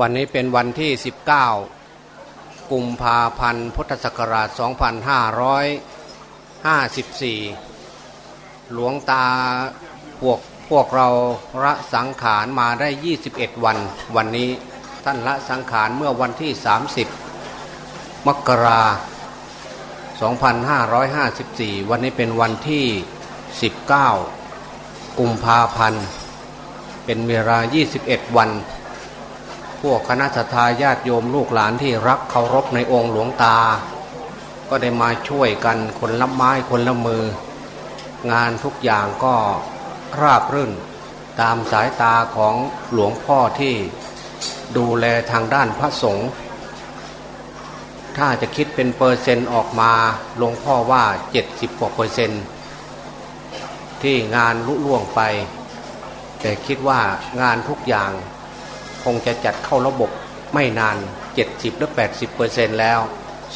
วันนี้เป็นวันที่ 19 กุมภาพันธ์ พุทธศักราช 2554 หลวงตาพวกพวกเราละสังขารมาได้ 21 วัน วันนี้ท่านละสังขารเมื่อวันที่ 30 มกราคม2554 วันนี้เป็นวันที่ 19 กุมภาพันธ์ เป็นเวลา 21 วัน พวกคณะสัตยาญาติโยมลูกหลานที่รักเคารพในองค์หลวงตา ก็ได้มาช่วยกันคนละไม้คนละมือ งานทุกอย่างก็ราบรื่นตามสายตาของหลวงพ่อที่ดูแลทางด้านพระสงฆ์ถ้าจะคิดเป็นเปอร์เซนต์ออกมาหลวงพ่อว่า 70กว่าเปอร์เซนต์ที่งานลุล่วงไป แต่คิดว่างานทุกอย่าง คงจะจัดเข้าระบบไม่นาน 70หรือ80เปอร์เซ็นต์แล้ว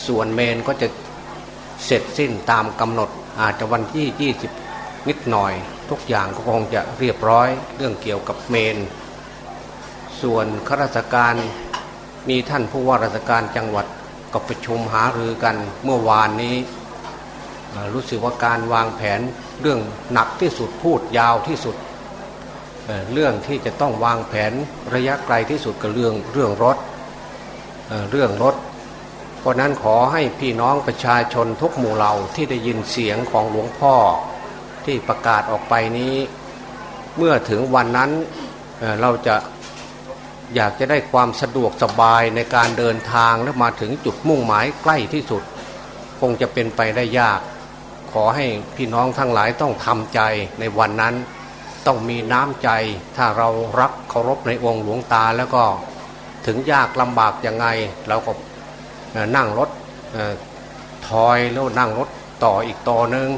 ส่วนเมนก็จะเสร็จสิ้นตามกำหนดอาจจะวันที่ 20 นิดหน่อย ทุกอย่างก็คงจะเรียบร้อยเรื่องเกี่ยวกับเมน ส่วนข้าราชการมีท่านผู้ว่าราชการจังหวัดก็ประชุมหารือกันเมื่อวานนี้รู้สึกว่าการวางแผนเรื่องหนักที่สุดพูดยาวที่สุด เรื่องที่จะต้องวางแผนระยะไกลที่สุดก็เรื่องเรื่องรถเเรื่องรถ เพราะนั้นขอให้พี่น้องประชาชนทุกหมู่เหล่าที่ได้ยินเสียงของหลวงพ่อที่ประกาศออกไปนี้ เมื่อถึงวันนั้นเเราจะอยากจะได้ความสะดวกสบายในการเดินทางและมาถึงจุดมุ่งหมายใกล้ที่สุด คงจะเป็นไปได้ยาก ขอให้พี่น้องทั้งหลายต้องทำใจในวันนั้น ต้องมีน้ำใจ ถ้าเรารักเคารพในองค์หลวงตาแล้วก็ถึงยากลำบากยังไง เราก็นั่งรถเอ่อทอยแล้วนั่งรถต่ออีกต่อหนึ่ง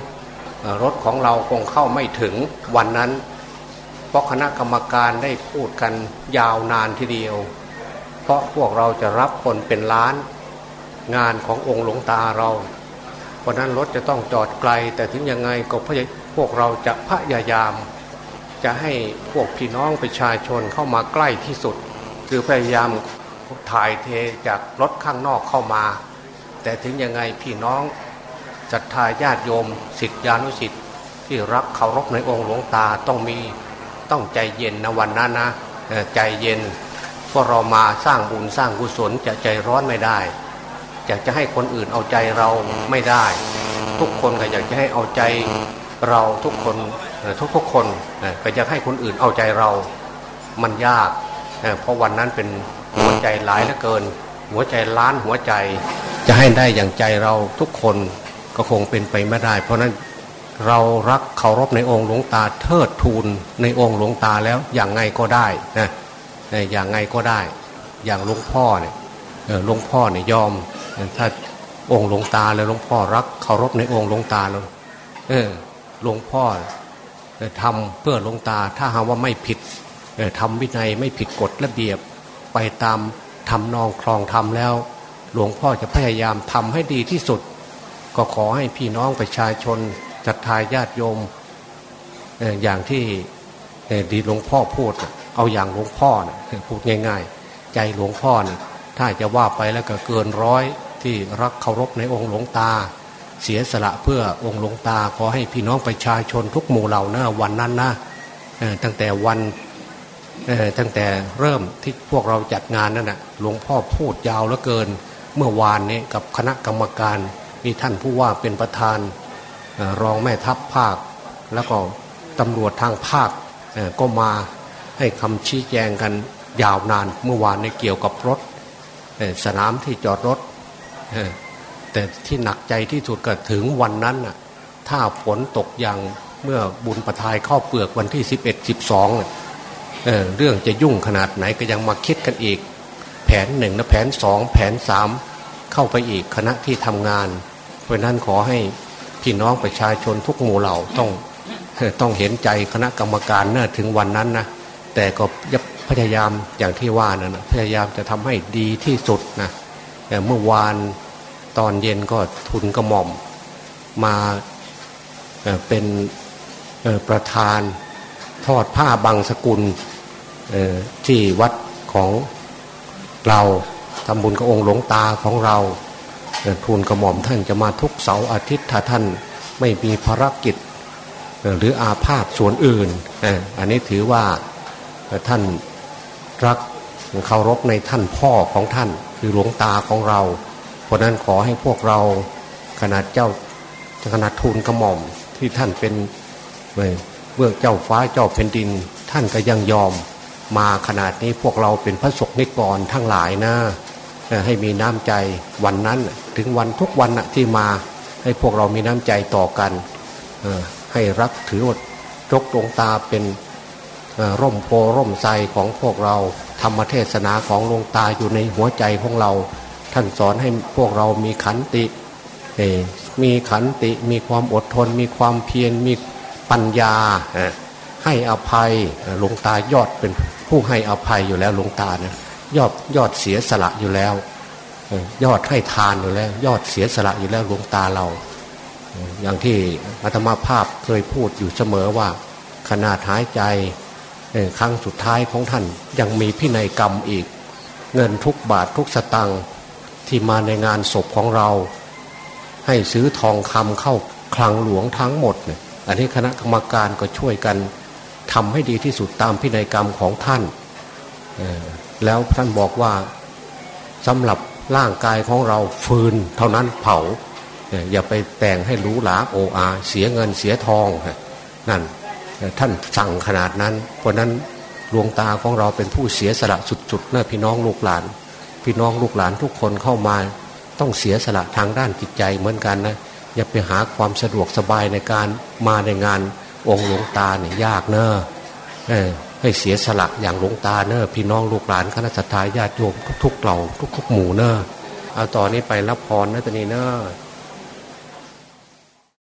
รถของเราคงเข้าไม่ถึงวันนั้น เพราะคณะกรรมการได้พูดกันยาวนานทีเดียว เพราะพวกเราจะรับคนเป็นล้าน งานขององค์หลวงตาเราเพราะนั้นรถจะต้องจอดไกล แต่ถึงยังไงก็พวกเราจะพยายาม จะให้พวกพี่น้องประชาชนเข้ามาใกล้ที่สุด คือพยายามถ่ายเทจากรถข้างนอกเข้ามา แต่ถึงยังไงพี่น้องศรัทธาญาติโยมสิทธิานุสิทธิ์ที่รักเคารพในองค์หลวงตาต้องมีต้องใจเย็นนะวันนั้นนะใจเย็นเพราะเรามาสร้างบุญสร้างกุศลจะใจร้อนไม่ได้อยากจะให้คนอื่นเอาใจเราไม่ได้ ทุกคนก็อยากจะให้เอาใจ เราทุกคนทุกๆคนก็อยากให้คนอื่นเอาใจเรา มันยาก เพราะวันนั้นเป็นหัวใจหลายเหลือเกิน หัวใจล้านหัวใจ จะให้ได้อย่างใจเราทุกคนก็คงเป็นไปไม่ได้ เพราะนั้นเรารักเคารพในองค์หลวงตาเทิดทูนในองค์หลวงตาแล้วอย่างไงก็ได้นะอย่างไงก็ได้ อย่างหลวงพ่อเนี่ยหลวงพ่อเนี่ยยอมถ้าองค์หลวงตาแล้วหลวงพ่อรักเคารพในองค์หลวงตาแล้วเออ หลวงพ่อทำเพื่อหลวงตาถ้าหากว่าไม่ผิดทำวินัยไม่ผิดกฎระเบียบ ไปตามทำนองคลองทำแล้ว หลวงพ่อจะพยายามทำให้ดีที่สุด ก็ขอให้พี่น้องประชาชนศรัทธาญาติโยมอย่างที่ดีหลวงพ่อพูด เอาอย่างหลวงพ่อนะพูดง่าย ๆ ใจหลวงพ่อนะถ้าจะว่าไปแล้วก็เกินร้อยที่รักเคารพในองค์หลวงตา เสียสละเพื่อองค์หลวงตาขอให้พี่น้องประชาชนทุกหมู่เหล่านะวันนั้นนะตั้งแต่วันตั้งแต่เริ่มที่พวกเราจัดงานนั่นนะหลวงพ่อพูดยาวเหลือเกิน เมื่อวานนี้กับคณะกรรมการมีท่านผู้ว่าเป็นประธานรองแม่ทัพภาค แล้วก็ตำรวจทางภาคก็มาให้คำชี้แจงกันยาวนานเมื่อวานในเกี่ยวกับรถสนามที่จอดรถ แต่ที่หนักใจที่สุดก็ถึงวันนั้นน่ะถ้าฝนตกอย่างเมื่อบุญประทายเข้าเปลือกวันที่ 11 12น่ะเอ่อเรื่องจะยุ่งขนาดไหนก็ยังมาคิดกันอีก แผนหนึ่งและแผนสองแผนสามเข้าไปอีกคณะที่ทำงาน เพราะนั้นขอให้พี่น้องประชาชนทุกหมู่เหล่าต้องต้องเห็นใจคณะกรรมการเน่ถึงวันนั้นนะแต่ก็พยายามอย่างที่ว่านะนะพยายามจะทำให้ดีที่สุดนะเมื่อวาน ตอนเย็นก็ทุนกระหม่อมมาเป็นประธานทอดผ้าบางสกุลที่วัดของเราทำบุญกับองค์หลวงตาของเราทูลกระหม่อมท่านจะมาทุกเสาร์อาทิตย์ถ้าท่านไม่มีภารกิจ หรืออาพาธส่วนอื่น อันนี้ถือว่าท่านรักเคารพในท่านพ่อของท่านคือหลวงตาของเรา เพราะนั้นขอให้พวกเราขนาดเจ้าขนาดทูลกระหม่อมที่ท่านเป็นเบื้องเจ้าฟ้าเจ้าแผ่นดิน ท่านก็ยังยอม มาขนาดนี้พวกเราเป็นพระสกนิกรทั้งหลายนะให้มีน้ำใจวันนั้นถึงวันทุกวันที่มาให้พวกเรามีน้ำใจต่อกันให้รักถือวจกดวงตาเป็นร่มโพร่มไทรของพวกเราธรรมเทศนาของหลวงตาอยู่ในหัวใจของเรา ท่านสอนให้พวกเรามีขันติมีขันติมีความอดทน มีความเพียรมีปัญญา ให้อภัยหลวงตายอดเป็นผู้ให้อภัยอยู่แล้วหลวงตาเนี่ยยอดยอดเสียสละอยู่แล้ว ยอดให้ทานอยู่แล้ว ยอดเสียสละอยู่แล้วหลวงตาเรา อย่างที่อาตมาภาพเคยพูดอยู่เสมอว่า ขนาดหายใจครั้งสุดท้ายของท่านยังมีพินัยกรรมอีก เงินทุกบาททุกสตังค์ ที่มาในงานศพของเรา ให้ซื้อทองคำเข้าคลังหลวงทั้งหมดเนี่ยอันนี้คณะกรรมการก็ช่วยกันทำให้ดีที่สุดตามพินัยกรรมของท่าน แล้วท่านบอกว่าสำหรับร่างกายของเราฟืนเท่านั้นเผา อย่าไปแต่งให้รู้หลาโออาเสียเงินเสียทองนั่นท่านสั่งขนาดนั้น เพราะนั้นดวงตาของเราเป็นผู้เสียสละสุดๆนะพี่น้องลูกหลาน พี่น้องลูกหลานทุกคนเข้ามาต้องเสียสละทางด้านจิตใจเหมือนกันนะอย่าไปหาความสะดวกสบายในการมาในงานองค์หลวงตาเนี่ยยากเนอะให้เสียสละอย่างหลวงตาเนอะพี่น้องลูกหลานคณะสัตยาญาติโยมทุกๆเหล่าทุกๆหมู่เนอะเอาต่อนนี้ไปรับพรนะตอนนี้เนอะ